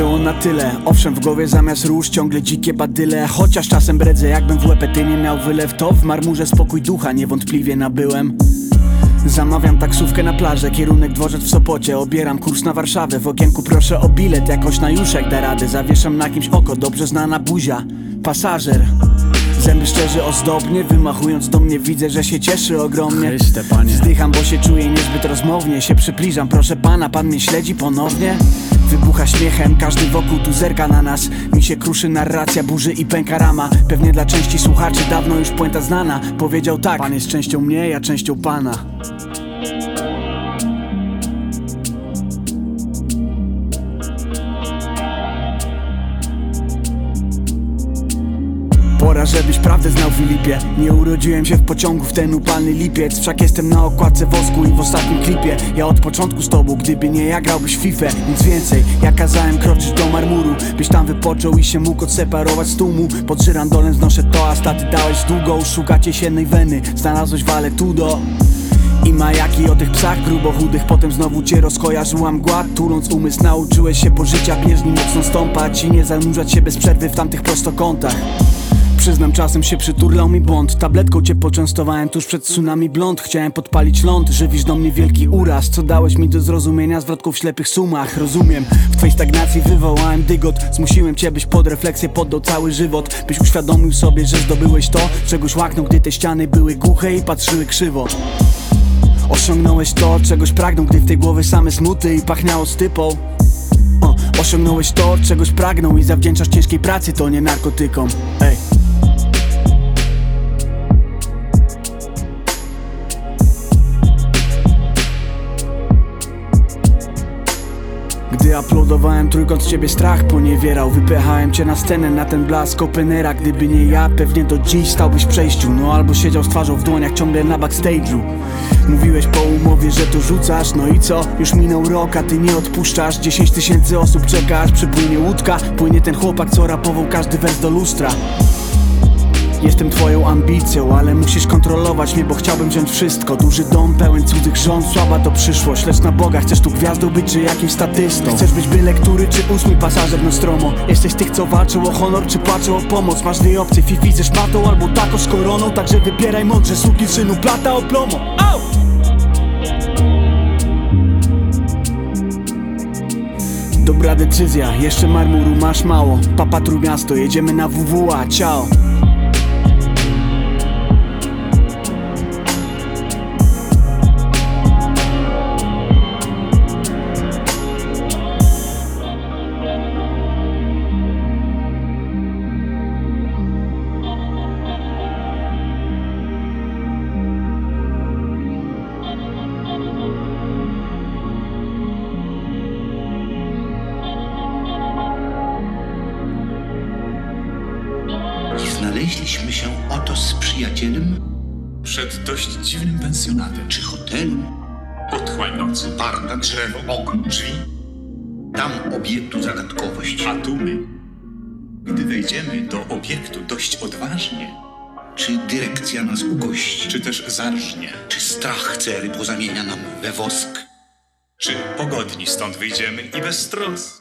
było na tyle. Owszem w głowie zamiast róż ciągle dzikie badyle Chociaż czasem bredzę jakbym w łepety nie miał wylew To w marmurze spokój ducha niewątpliwie nabyłem. Zamawiam taksówkę na plażę, kierunek dworzec w Sopocie. Obieram kurs na Warszawę, w okienku proszę o bilet Jakoś na juszek da radę, zawieszam na kimś oko Dobrze znana buzia, pasażer Zęby szczerze ozdobnie, wymachując do mnie Widzę, że się cieszy ogromnie. Chryste, panie. Zdycham, bo się czuję niezbyt rozmownie Się przybliżam, proszę pana, pan mnie śledzi ponownie? Wybucha śmiechem, każdy wokół tu zerka na nas. Mi się kruszy narracja, burzy i pęka rama. Pewnie dla części słuchaczy dawno już puenta znana. Powiedział tak, pan jest częścią mnie, ja częścią pana Pora, żebyś prawdę znał Filipie. Nie urodziłem się w pociągu w ten upalny lipiec. Wszak jestem na okładce wosku i w ostatnim klipie. Ja od początku z tobą, gdyby nie ja grałbyś w FIFA. Nic więcej, ja kazałem kroczyć do marmuru Byś tam wypoczął i się mógł odseparować z tłumu. Pod żyrandolem znoszę to, a staty dałeś długo. Szukacie siennej weny, znalazłeś wale tudo. I majaki o tych psach grubochudych. Potem znowu cię rozkojarzyła mgła Tuląc umysł. Nauczyłeś się pożycia Bieżni mocno stąpać i nie zanurzać się bez przerwy w tamtych prostokątach Przyznam, czasem się przyturlał mi błąd. Tabletką cię poczęstowałem tuż przed tsunami blond. Chciałem podpalić ląd, żywisz do mnie wielki uraz Co dałeś mi do zrozumienia zwrotków w ślepych sumach. Rozumiem, w twojej stagnacji wywołałem dygot. Zmusiłem cię, byś pod refleksję poddał cały żywot Byś uświadomił sobie, że zdobyłeś to Czegoś łaknął, gdy te ściany były głuche i patrzyły krzywo. Osiągnąłeś to, czegoś pragnął, gdy w tej głowie same smuty i pachniało stypą. Osiągnąłeś to, czegoś pragnął i zawdzięczasz ciężkiej pracy, to nie narkotykom. Ej Gdy uploadowałem trójkąt z ciebie strach poniewierał. Wypychałem cię na scenę na ten blask openera. Gdyby nie ja, pewnie do dziś stałbyś w przejściu. No albo siedział z twarzą w dłoniach ciągle na backstage'u. Mówiłeś po umowie, że to rzucasz. No i co? Już minął rok, a ty nie odpuszczasz. 10 tysięcy osób czeka, aż przypłynie łódka Płynie ten chłopak, co rapował każdy wers do lustra Jestem twoją ambicją, ale musisz kontrolować mnie, bo chciałbym wziąć wszystko. Duży dom pełen cudzych żon, słaba to przyszłość. Lecz na Boga, chcesz tu gwiazdą być, czy jakimś statystą? Chcesz być byle który, czy ósmy pasażer Nostromo Jesteś tych, co walczą o honor, czy płaczą o pomoc? Masz dwie opcje, fifi ze szmatą albo tako z koroną. Także wybieraj mądrze, suki synu, plata o plomo Au! Dobra decyzja, jeszcze marmuru masz mało. Papa Trójmiasto, jedziemy na WWA, ciao Znaleźliśmy się oto z przyjacielem Przed dość dziwnym pensjonatem. czy hotelem, Otchłań nocy. bar na drzewo, Ogn, drzwi, tam obiektu zagadkowość, a tu my. Gdy wejdziemy do obiektu dość odważnie, czy dyrekcja nas ugości, czy też zarżnie, czy strach cery pozamienia nam we wosk. czy pogodni stąd wyjdziemy i bez tros.